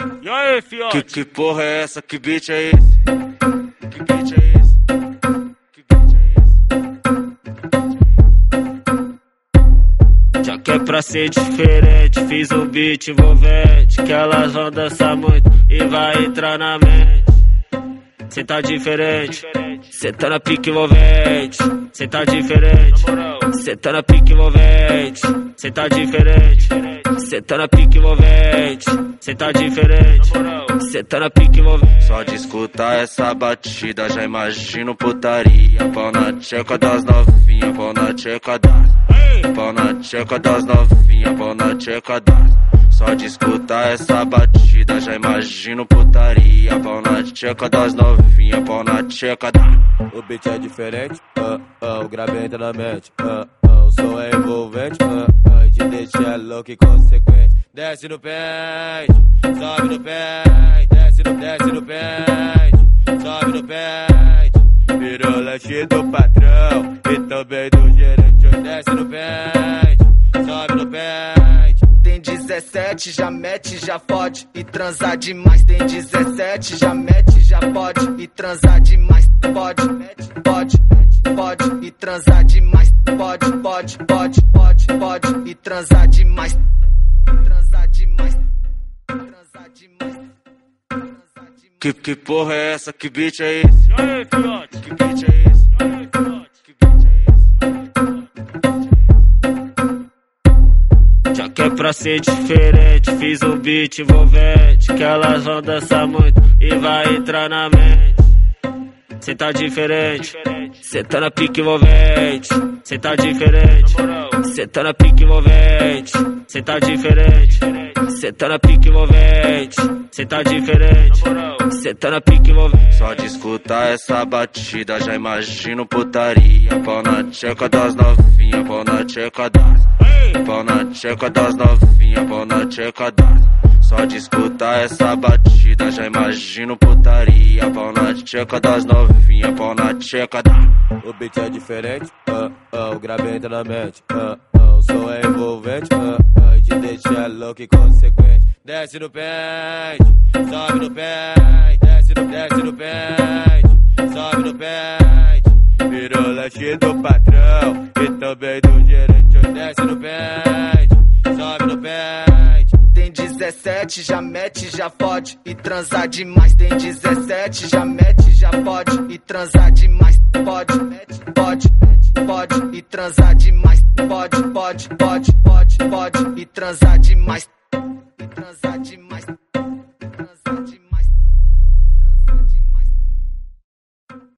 E aí, fiote? Que, que porra é essa? Que beat é esse? Que beat é esse? Que beat é esse? Já que é pra ser diferente, fiz um beat envolvente. Que elas vão dançar muito e vai entrar na mente. Cê tá diferente, cê tá na pique envolvente. Cê tá diferente, cê tá na pique envolvente. Cê tá diferente, cê tá na pique envolvente. Cê tá diferente, cê tá na pique envolvente. Só de escutar essa batida, já imagino putaria. Pau na tcheca das novinhas, pau na tcheca das. Pau na tcheca das novinhas, pau na tcheca das. Só de escutar essa batida, já imagino putaria. Pau na tcheca das novinhas, pau na tcheca da. O beat é diferente, ah, ah, o grave entra na mente, ah, ah, o som é envolvente, ah, ah, te deixa louco e consequente. Desce no pente, sobe no pente, desce no, desce no pente, sobe no pente. Virou lanche do patrão e também do gerente. Desce no pente, sobe no pente. Tem 17, já mete, já fode e transar demais. Tem 17, já mete, já pode e transar demais. Pode, mete, pode, mete, pode e transar demais. Pode, pode, pode, pode, pode e transar demais. Transar demais. Transar demais. Que, que porra é essa? Que beat é esse? E aí, Já que é pra ser diferente, fiz um beat envolvente. Que elas vão dançar muito e vai entrar na mente. Cê tá diferente, cê tá na pique envolvente. Cê tá diferente, cê tá na pique envolvente. Cê tá diferente, cê tá na pique envolvente. Cê tá diferente, cê tá na pique envolvente. Só de escutar essa batida, já imagino putaria. Pau na tcheca das novinhas, pau na tcheca das. Pau na tcheca das novinhas, pau na tcheca das. Só de escutar essa batida, já imagino putaria. Pau na tcheca das novinhas, pau na tcheca das. O beat é diferente, ah, ah, o grave entra na mente, ah, ah, o som é envolvente, ah, ah, te deixa louco e consequente. Desce no pente, sobe no pente, desce no, desce no pente, sobe no pente. Virou lanche do patrão e também do gerente. Desce no pente, 17, já mete, já fode e transar demais. Tem 17, já mete, já pode e transar demais. Pode, mete, pode, mete, pode e transar demais. Pode, pode, pode, pode, pode e transar demais. E transar demais.